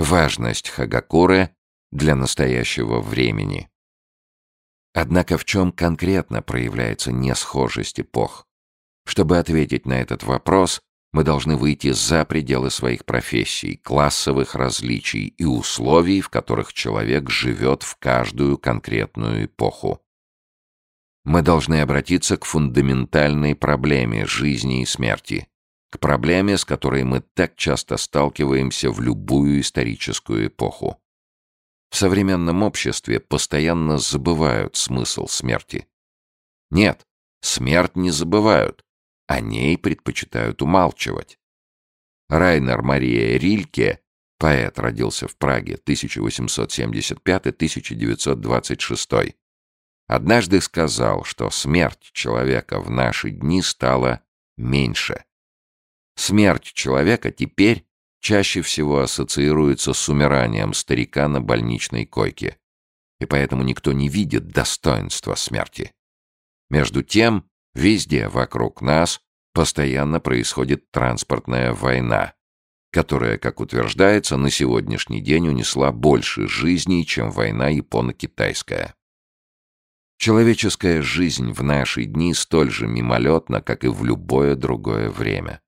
Важность Хагакуры для настоящего времени. Однако в чем конкретно проявляется несхожесть эпох? Чтобы ответить на этот вопрос, мы должны выйти за пределы своих профессий, классовых различий и условий, в которых человек живет в каждую конкретную эпоху. Мы должны обратиться к фундаментальной проблеме жизни и смерти, к проблеме, с которой мы так часто сталкиваемся в любую историческую эпоху. В современном обществе постоянно забывают смысл смерти. Нет, смерть не забывают, о ней предпочитают умалчивать. Райнер Мария Рильке, поэт, родился в Праге 1875-1926, однажды сказал, что смерть человека в наши дни стала меньше. Смерть человека теперь чаще всего ассоциируется с умиранием старика на больничной койке, и поэтому никто не видит достоинства смерти. Между тем, Везде вокруг нас постоянно происходит транспортная война, которая, как утверждается, на сегодняшний день унесла больше жизней, чем война японо-китайская. Человеческая жизнь в наши дни столь же мимолетна, как и в любое другое время.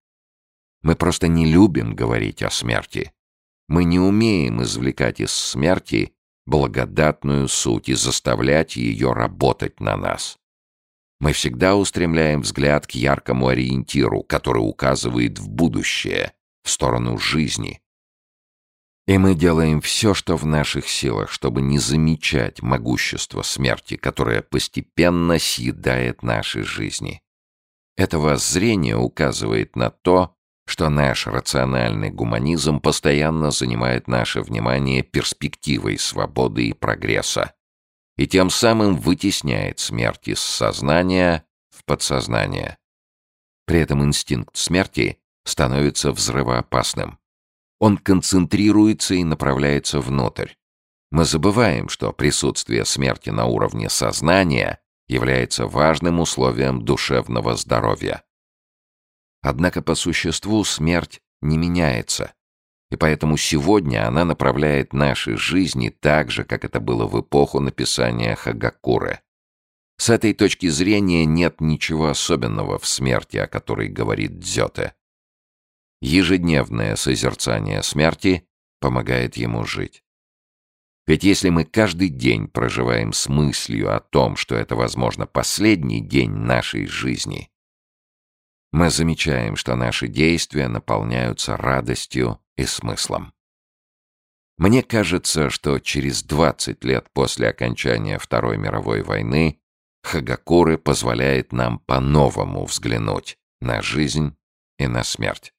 Мы просто не любим говорить о смерти. Мы не умеем извлекать из смерти благодатную суть и заставлять ее работать на нас. Мы всегда устремляем взгляд к яркому ориентиру, который указывает в будущее, в сторону жизни. И мы делаем все, что в наших силах, чтобы не замечать могущество смерти, которое постепенно съедает наши жизни. Это воззрение указывает на то, что наш рациональный гуманизм постоянно занимает наше внимание перспективой свободы и прогресса, и тем самым вытесняет смерть из сознания в подсознание. При этом инстинкт смерти становится взрывоопасным. Он концентрируется и направляется внутрь. Мы забываем, что присутствие смерти на уровне сознания является важным условием душевного здоровья. Однако по существу смерть не меняется, и поэтому сегодня она направляет наши жизни так же, как это было в эпоху написания Хагакуры. С этой точки зрения нет ничего особенного в смерти, о которой говорит Дзёте. Ежедневное созерцание смерти помогает ему жить. Ведь если мы каждый день проживаем с мыслью о том, что это, возможно, последний день нашей жизни, мы замечаем, что наши действия наполняются радостью и смыслом. Мне кажется, что через 20 лет после окончания Второй мировой войны Хагакуры позволяет нам по-новому взглянуть на жизнь и на смерть.